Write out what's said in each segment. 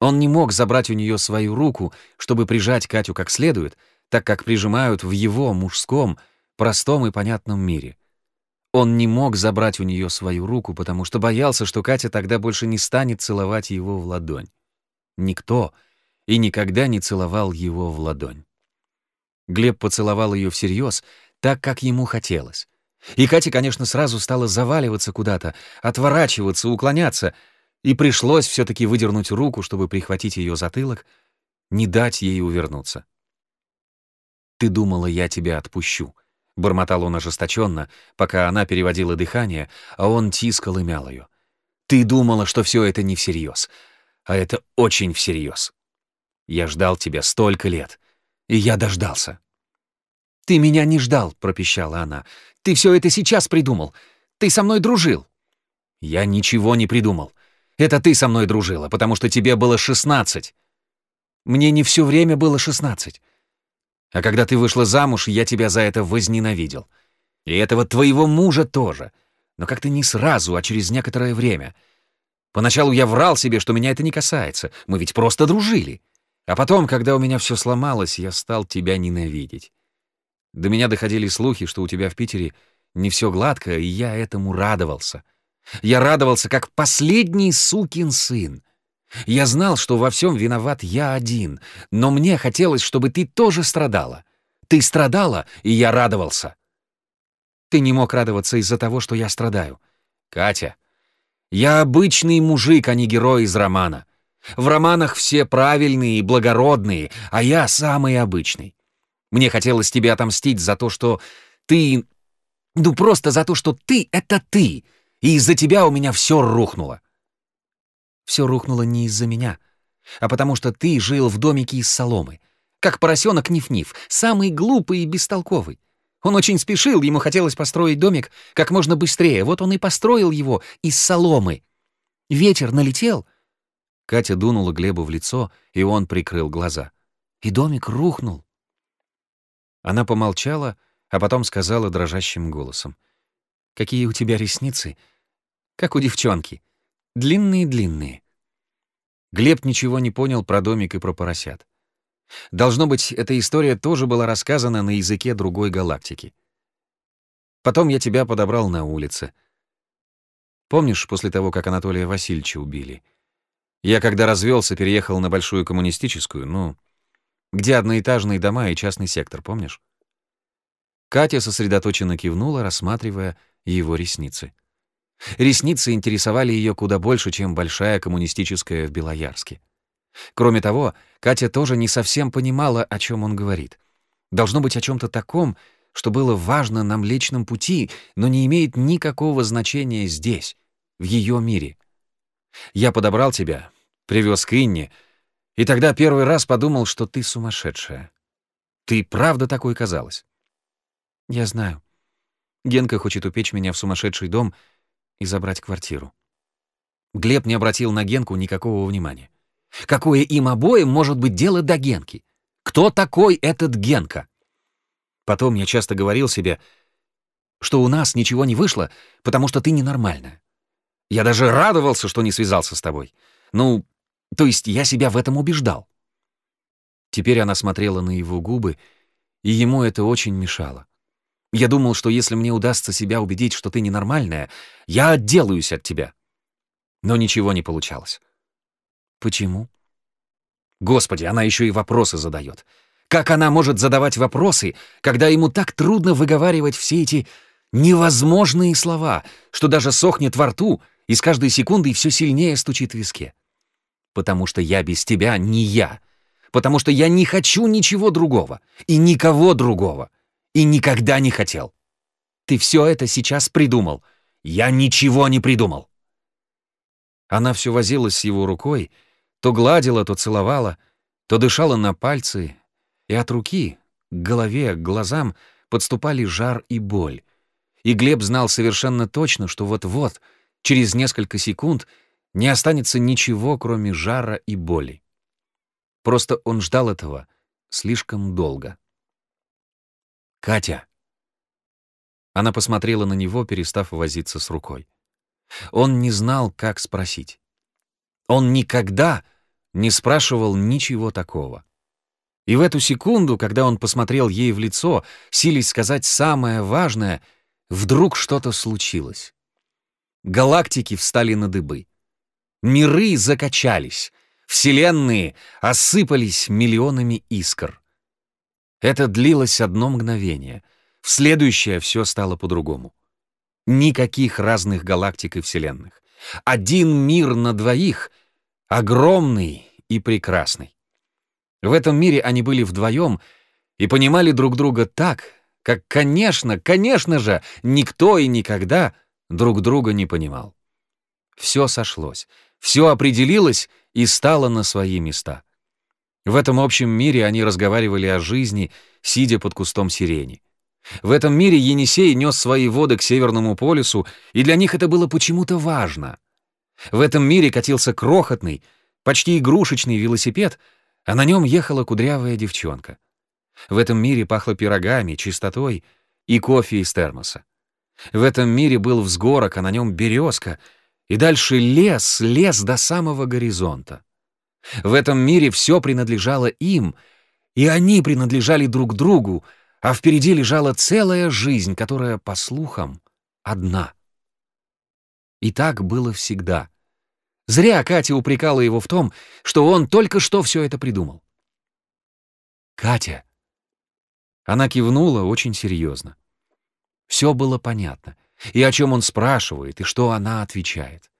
Он не мог забрать у нее свою руку, чтобы прижать Катю как следует, так как прижимают в его мужском, простом и понятном мире. Он не мог забрать у нее свою руку, потому что боялся, что Катя тогда больше не станет целовать его в ладонь. Никто и никогда не целовал его в ладонь. Глеб поцеловал ее всерьез, так, как ему хотелось. И Катя, конечно, сразу стала заваливаться куда-то, отворачиваться, уклоняться, и пришлось все таки выдернуть руку, чтобы прихватить ее затылок, не дать ей увернуться. «Ты думала, я тебя отпущу», — бормотал он ожесточенно, пока она переводила дыхание, а он тискал и мял ее. «Ты думала, что все это не всерьез, а это очень всерьез. Я ждал тебя столько лет, и я дождался». «Ты меня не ждал», — пропищала она. «Ты все это сейчас придумал. Ты со мной дружил». «Я ничего не придумал. Это ты со мной дружила, потому что тебе было шестнадцать. Мне не все время было шестнадцать. А когда ты вышла замуж, я тебя за это возненавидел. И этого твоего мужа тоже. Но как-то не сразу, а через некоторое время. Поначалу я врал себе, что меня это не касается. Мы ведь просто дружили. А потом, когда у меня все сломалось, я стал тебя ненавидеть. До меня доходили слухи, что у тебя в Питере не все гладко, и я этому радовался. Я радовался, как последний сукин сын. Я знал, что во всем виноват я один, но мне хотелось, чтобы ты тоже страдала. Ты страдала, и я радовался. Ты не мог радоваться из-за того, что я страдаю. Катя, я обычный мужик, а не герой из романа. В романах все правильные и благородные, а я самый обычный. Мне хотелось тебе отомстить за то, что ты... Ну, просто за то, что ты — это ты, и из-за тебя у меня все рухнуло. Все рухнуло не из-за меня, а потому что ты жил в домике из соломы, как поросенок Ниф-Ниф, самый глупый и бестолковый. Он очень спешил, ему хотелось построить домик как можно быстрее, вот он и построил его из соломы. Ветер налетел. Катя дунула Глебу в лицо, и он прикрыл глаза. И домик рухнул. Она помолчала, а потом сказала дрожащим голосом. «Какие у тебя ресницы? Как у девчонки. Длинные-длинные». Глеб ничего не понял про домик и про поросят. Должно быть, эта история тоже была рассказана на языке другой галактики. Потом я тебя подобрал на улице. Помнишь, после того, как Анатолия Васильевича убили? Я, когда развелся, переехал на большую коммунистическую, ну, где одноэтажные дома и частный сектор, помнишь? Катя сосредоточенно кивнула, рассматривая его ресницы. Ресницы интересовали ее куда больше, чем большая коммунистическая в Белоярске. Кроме того, Катя тоже не совсем понимала, о чем он говорит. Должно быть о чем то таком, что было важно на Млечном пути, но не имеет никакого значения здесь, в ее мире. Я подобрал тебя, привез к Инне, и тогда первый раз подумал, что ты сумасшедшая. Ты правда такой казалась. Я знаю. Генка хочет упечь меня в сумасшедший дом и забрать квартиру. Глеб не обратил на Генку никакого внимания. Какое им обоим может быть дело до Генки? Кто такой этот Генка? Потом я часто говорил себе, что у нас ничего не вышло, потому что ты ненормальная. Я даже радовался, что не связался с тобой. Ну, то есть я себя в этом убеждал. Теперь она смотрела на его губы, и ему это очень мешало. Я думал, что если мне удастся себя убедить, что ты ненормальная, я отделаюсь от тебя. Но ничего не получалось. Почему? Господи, она еще и вопросы задает. Как она может задавать вопросы, когда ему так трудно выговаривать все эти невозможные слова, что даже сохнет во рту и с каждой секундой все сильнее стучит в виске? Потому что я без тебя не я. Потому что я не хочу ничего другого. И никого другого. И никогда не хотел. Ты все это сейчас придумал. Я ничего не придумал. Она все возилась с его рукой, то гладила, то целовала, то дышала на пальцы, и от руки к голове, к глазам подступали жар и боль. И Глеб знал совершенно точно, что вот-вот, через несколько секунд, не останется ничего, кроме жара и боли. Просто он ждал этого слишком долго. «Катя!» Она посмотрела на него, перестав возиться с рукой. Он не знал, как спросить. Он никогда не спрашивал ничего такого. И в эту секунду, когда он посмотрел ей в лицо, сились сказать самое важное, вдруг что-то случилось. Галактики встали на дыбы. Миры закачались, вселенные осыпались миллионами искр. Это длилось одно мгновение. В следующее все стало по-другому. Никаких разных галактик и вселенных. Один мир на двоих, огромный и прекрасный. В этом мире они были вдвоем и понимали друг друга так, как, конечно, конечно же, никто и никогда друг друга не понимал. Все сошлось, все определилось и стало на свои места. В этом общем мире они разговаривали о жизни, сидя под кустом сирени. В этом мире Енисей нес свои воды к Северному полюсу, и для них это было почему-то важно. В этом мире катился крохотный, почти игрушечный велосипед, а на нем ехала кудрявая девчонка. В этом мире пахло пирогами, чистотой и кофе из термоса. В этом мире был взгорок, а на нем березка, и дальше лес, лес до самого горизонта. В этом мире все принадлежало им, и они принадлежали друг другу, а впереди лежала целая жизнь, которая, по слухам, одна. И так было всегда. Зря Катя упрекала его в том, что он только что все это придумал. «Катя!» Она кивнула очень серьезно. Все было понятно. И о чем он спрашивает, и что она отвечает.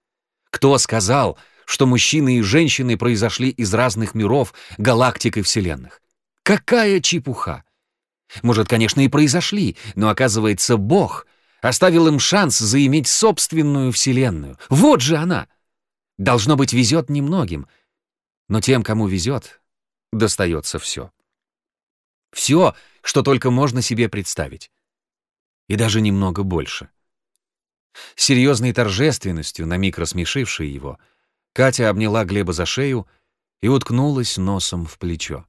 Кто сказал, что мужчины и женщины произошли из разных миров, галактик и вселенных? Какая чепуха! Может, конечно, и произошли, но, оказывается, Бог оставил им шанс заиметь собственную вселенную. Вот же она! Должно быть, везет немногим, но тем, кому везет, достается все. Все, что только можно себе представить и даже немного больше. Серьезной торжественностью, на миг рассмешившей его, Катя обняла Глеба за шею и уткнулась носом в плечо.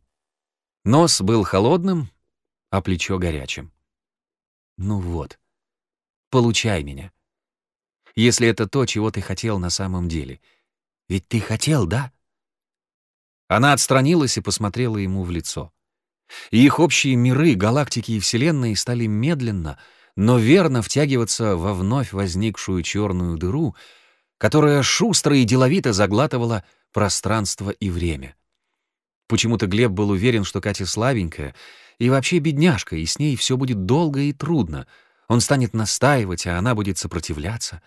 Нос был холодным, а плечо горячим. «Ну вот, получай меня. Если это то, чего ты хотел на самом деле. Ведь ты хотел, да?» Она отстранилась и посмотрела ему в лицо. И их общие миры, галактики и вселенные стали медленно — но верно втягиваться во вновь возникшую черную дыру, которая шустро и деловито заглатывала пространство и время. Почему-то Глеб был уверен, что Катя слабенькая и вообще бедняжка, и с ней все будет долго и трудно. Он станет настаивать, а она будет сопротивляться.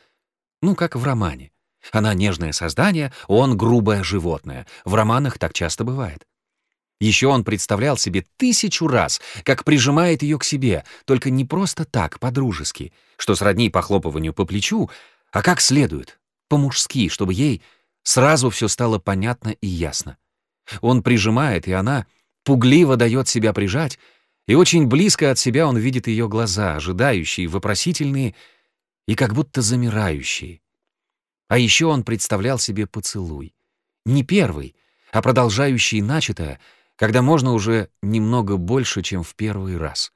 Ну, как в романе. Она нежное создание, он грубое животное. В романах так часто бывает. Еще он представлял себе тысячу раз, как прижимает ее к себе, только не просто так, по-дружески, что сродни похлопыванию по плечу, а как следует, по-мужски, чтобы ей сразу все стало понятно и ясно. Он прижимает, и она пугливо дает себя прижать, и очень близко от себя он видит ее глаза, ожидающие, вопросительные и как будто замирающие. А еще он представлял себе поцелуй. Не первый, а продолжающий начатое — когда можно уже немного больше, чем в первый раз.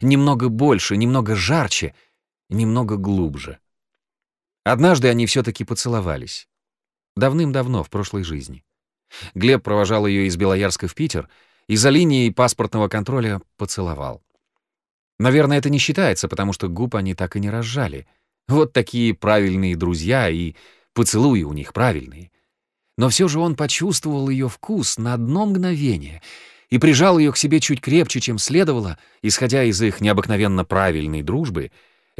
Немного больше, немного жарче, немного глубже. Однажды они все-таки поцеловались. Давным-давно, в прошлой жизни. Глеб провожал ее из Белоярска в Питер и за линией паспортного контроля поцеловал. Наверное, это не считается, потому что губ они так и не разжали. Вот такие правильные друзья, и поцелуи у них правильные но все же он почувствовал ее вкус на одно мгновение и прижал ее к себе чуть крепче, чем следовало, исходя из их необыкновенно правильной дружбы,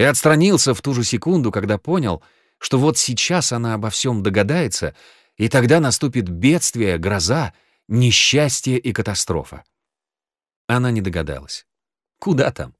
и отстранился в ту же секунду, когда понял, что вот сейчас она обо всем догадается, и тогда наступит бедствие, гроза, несчастье и катастрофа. Она не догадалась. Куда там?